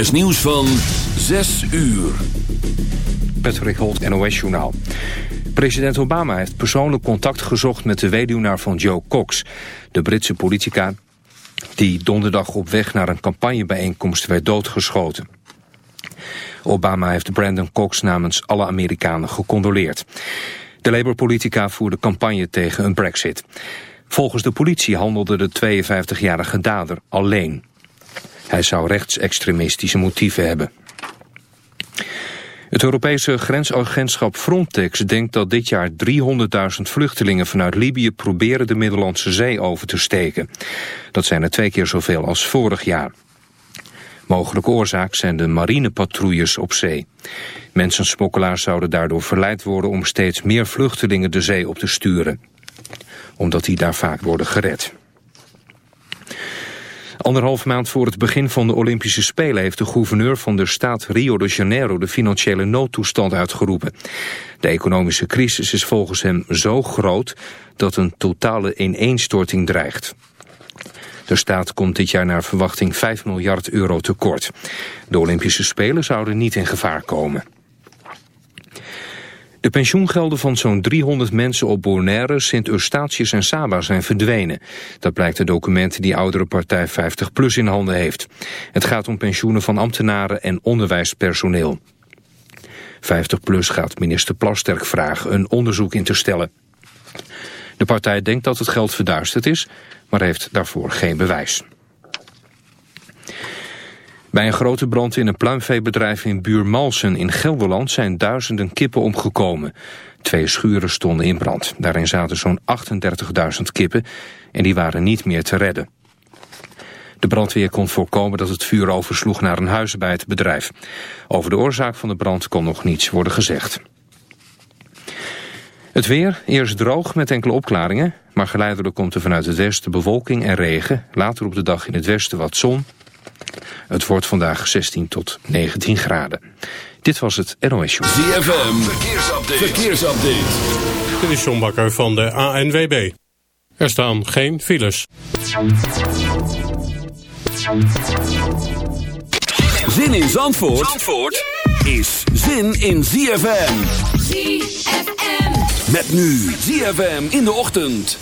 is nieuws van 6 uur. Patrick Holt, NOS-journaal. President Obama heeft persoonlijk contact gezocht met de weduwnaar van Joe Cox. De Britse politica die donderdag op weg naar een campagnebijeenkomst werd doodgeschoten. Obama heeft Brandon Cox namens alle Amerikanen gecondoleerd. De Labour-politica voerde campagne tegen een brexit. Volgens de politie handelde de 52-jarige dader alleen. Hij zou rechtsextremistische motieven hebben. Het Europese grensagentschap Frontex denkt dat dit jaar 300.000 vluchtelingen vanuit Libië proberen de Middellandse Zee over te steken. Dat zijn er twee keer zoveel als vorig jaar. Mogelijke oorzaak zijn de marinepatrouilles op zee. Mensensmokkelaars zouden daardoor verleid worden om steeds meer vluchtelingen de zee op te sturen. Omdat die daar vaak worden gered. Anderhalf maand voor het begin van de Olympische Spelen... heeft de gouverneur van de staat Rio de Janeiro de financiële noodtoestand uitgeroepen. De economische crisis is volgens hem zo groot dat een totale ineenstorting dreigt. De staat komt dit jaar naar verwachting 5 miljard euro tekort. De Olympische Spelen zouden niet in gevaar komen. De pensioengelden van zo'n 300 mensen op Bonaire, Sint-Eustatius en Saba zijn verdwenen. Dat blijkt uit documenten die oudere partij 50PLUS in handen heeft. Het gaat om pensioenen van ambtenaren en onderwijspersoneel. 50PLUS gaat minister Plasterk vragen een onderzoek in te stellen. De partij denkt dat het geld verduisterd is, maar heeft daarvoor geen bewijs. Bij een grote brand in een pluimveebedrijf in Buurmalsen in Gelderland zijn duizenden kippen omgekomen. Twee schuren stonden in brand. Daarin zaten zo'n 38.000 kippen en die waren niet meer te redden. De brandweer kon voorkomen dat het vuur oversloeg naar een huis bij het bedrijf. Over de oorzaak van de brand kon nog niets worden gezegd. Het weer, eerst droog met enkele opklaringen, maar geleidelijk komt er vanuit het westen bewolking en regen. Later op de dag in het westen wat zon het wordt vandaag 16 tot 19 graden. Dit was het NOS Show. ZFM, verkeersupdate. verkeersupdate. Dit is John Bakker van de ANWB. Er staan geen files. Zin in Zandvoort, Zandvoort is zin in ZFM. ZFM. Met nu ZFM in de ochtend.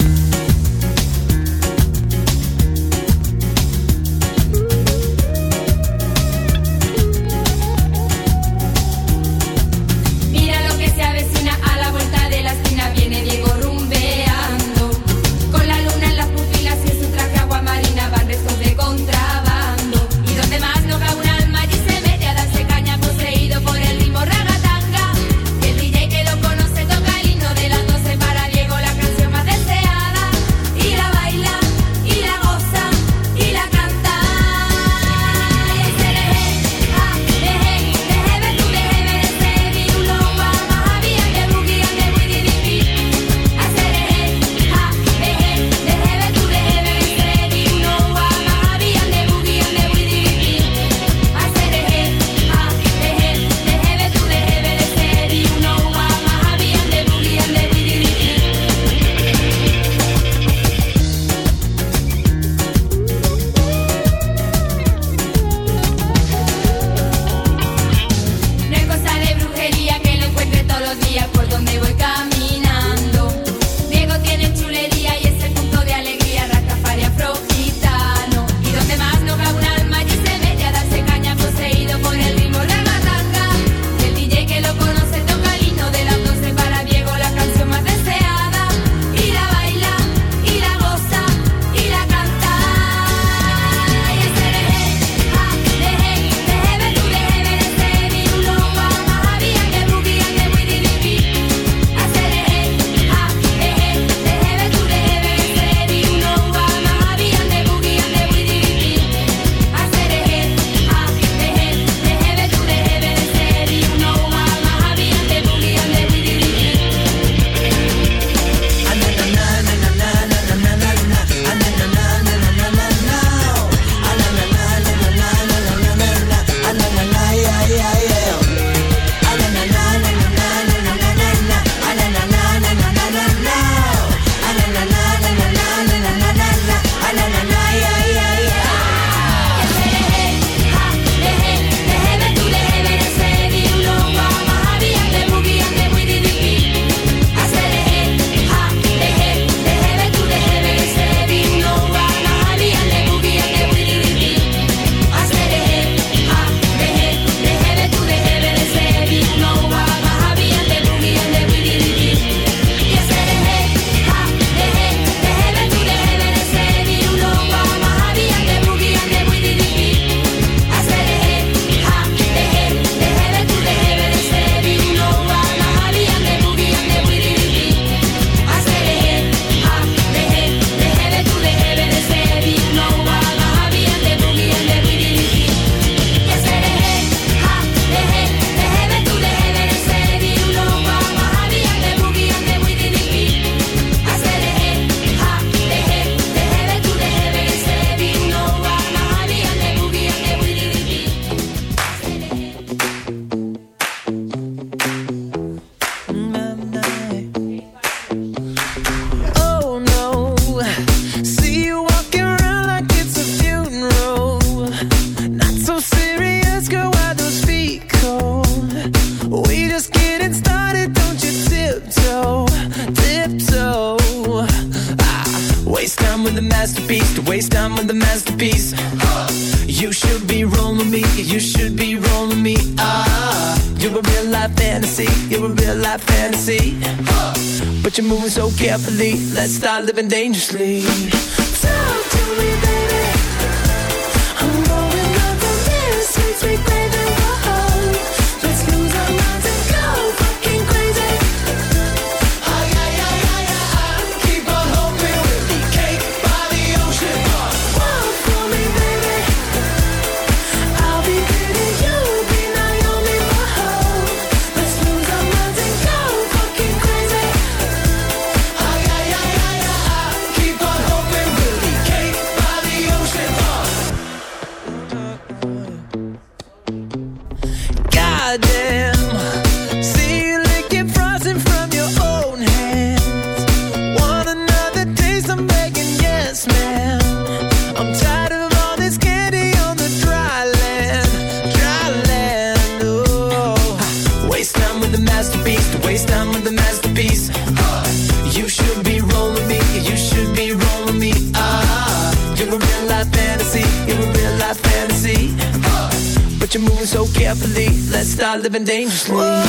carefully. Let's start living dangerously. Whoa,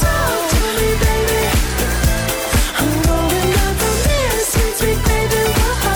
talk to me, baby. I'm rolling up on this. Sweet, sweet, baby. Whoa.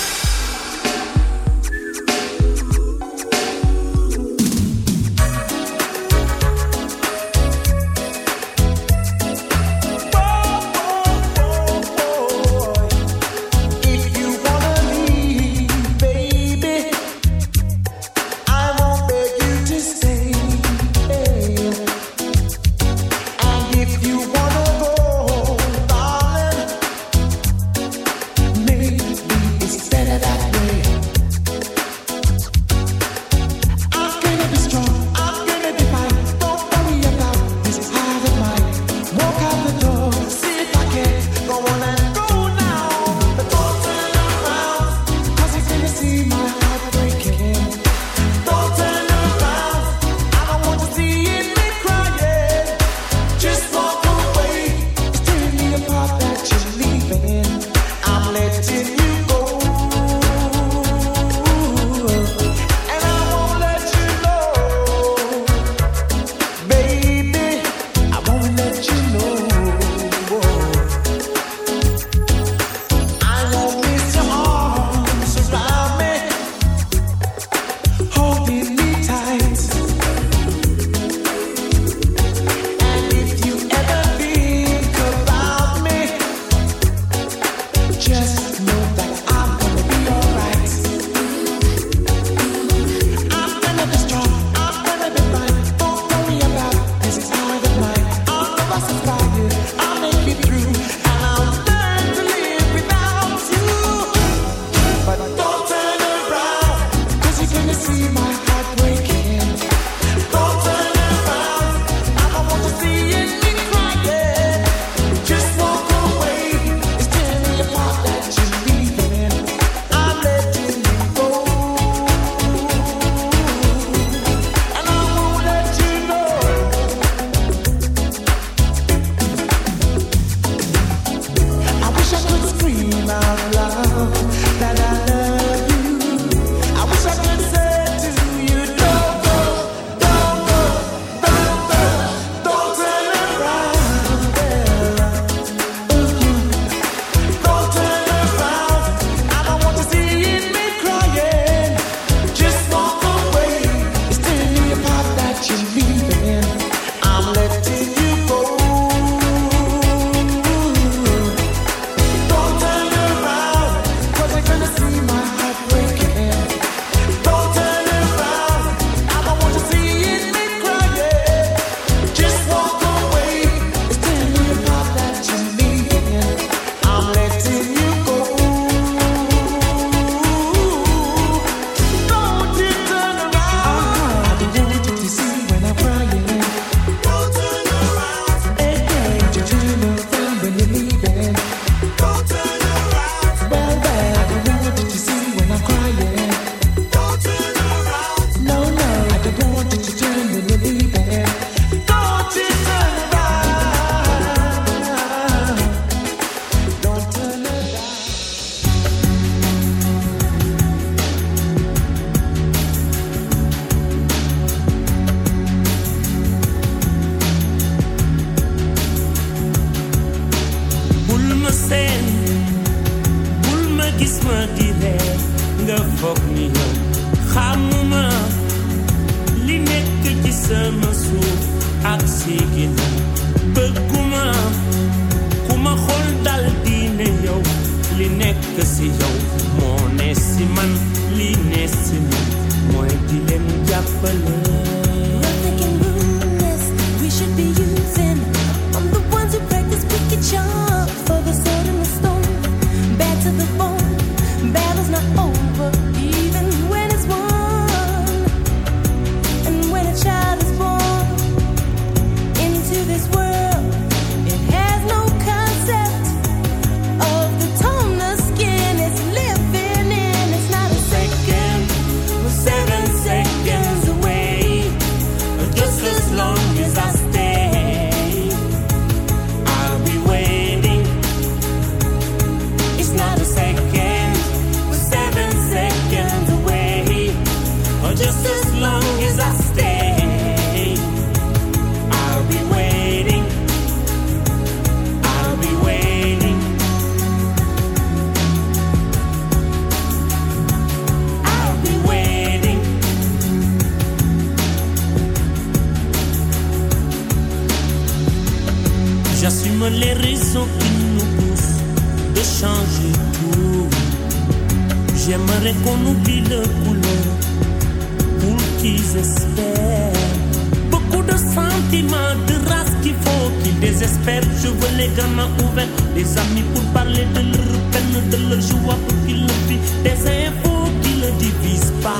Beaucoup de sentiments, de race qu'il faut qu'ils désespèrent. Je veux les gamins ouverts, les amis pour parler de leur peine, de leur joie pour qu'ils le vivent. Des infos qui ne divisent pas.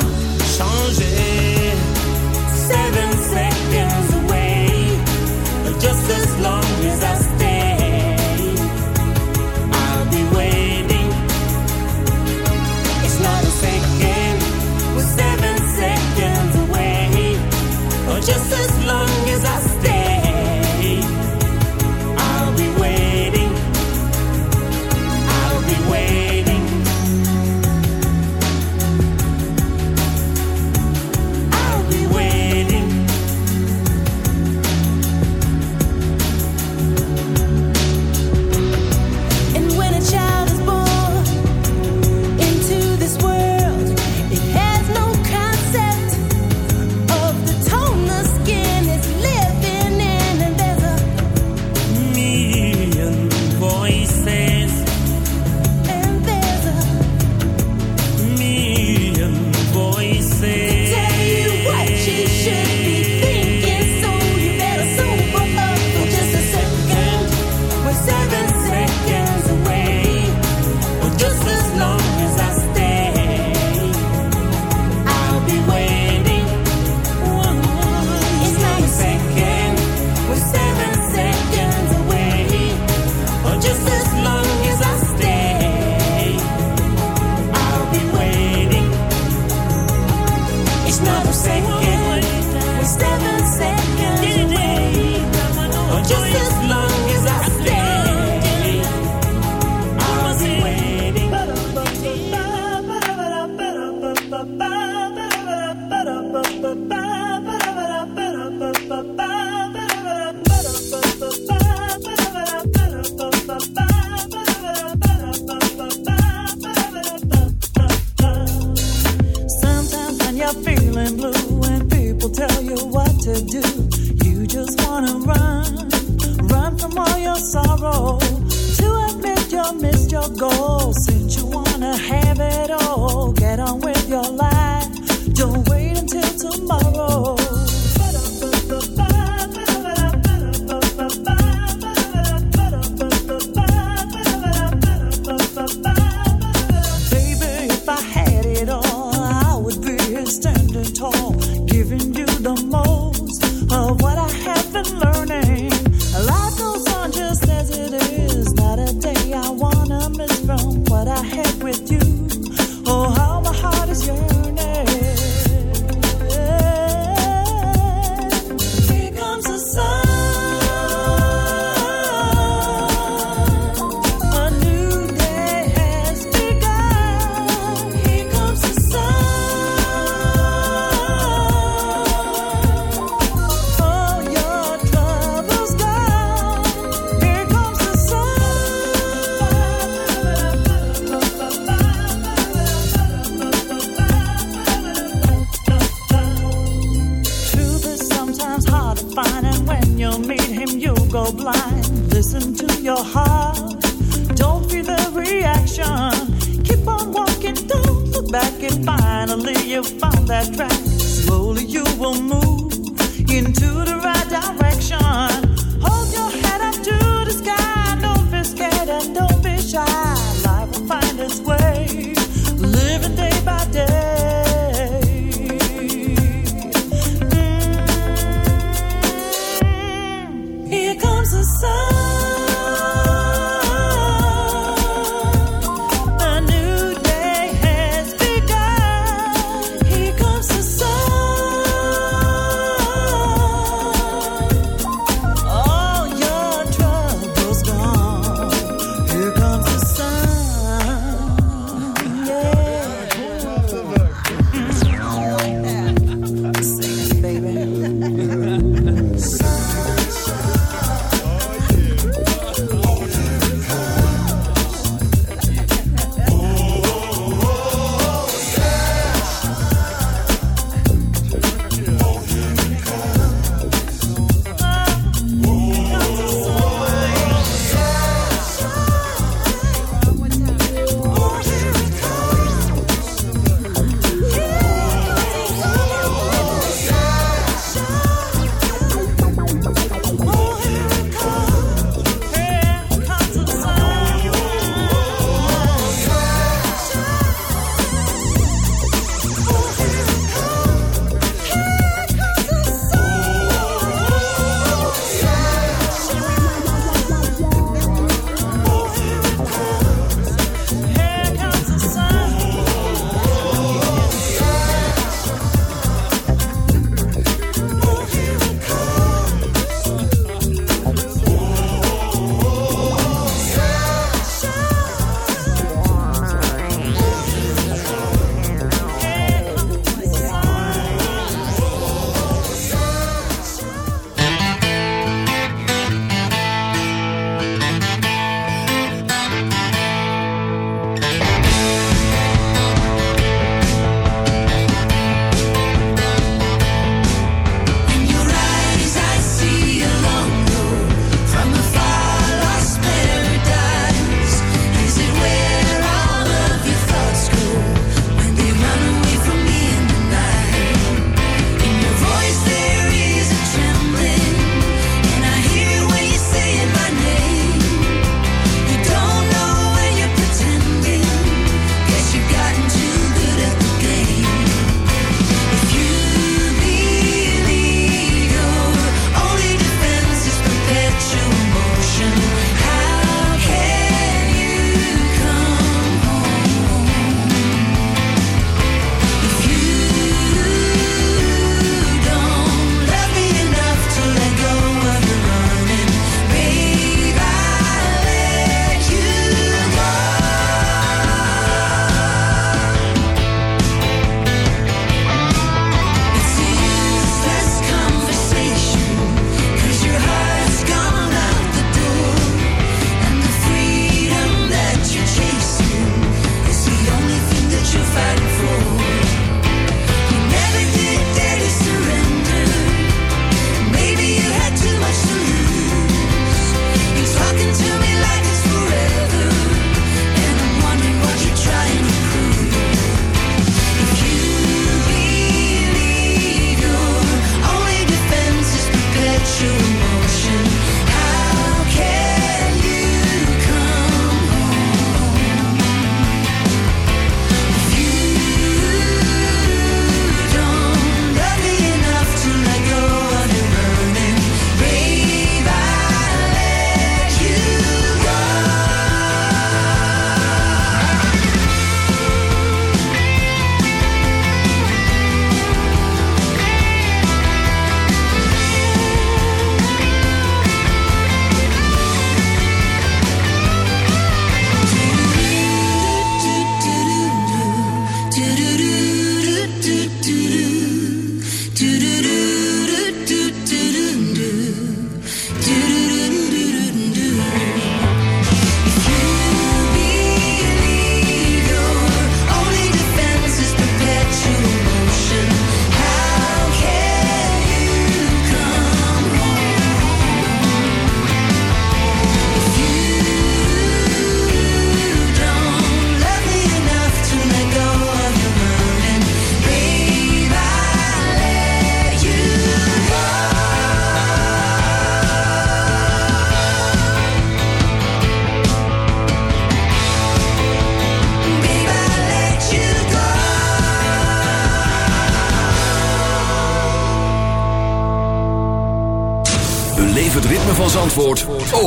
Slowly you will move into the right direction.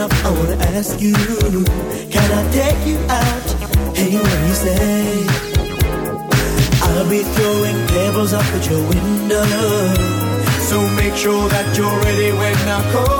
enough, I wanna ask you, can I take you out? Hey, what you say? I'll be throwing pebbles up at your window, so make sure that you're ready when I call.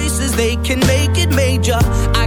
Voices, they can make it major. I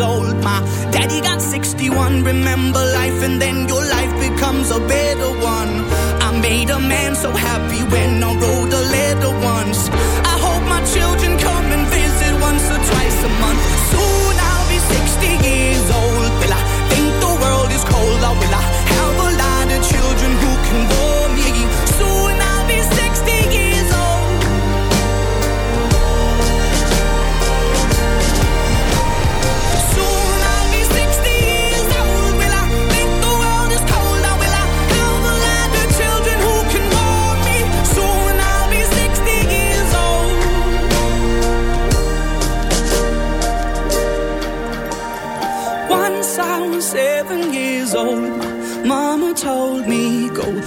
old. My daddy got 61. Remember life, and then your life becomes a better one. I made a man so happy when I wrote a letter once.